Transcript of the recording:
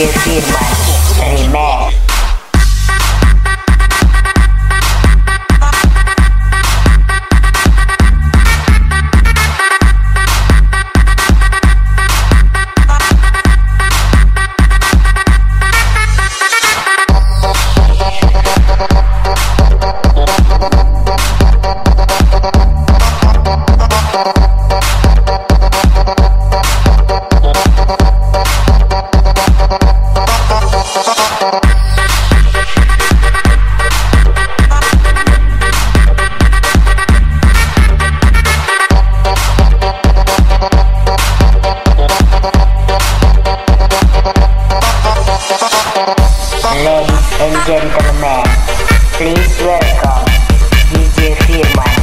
Firman Remix ladies and gentlemen, please welcome DJ Firman.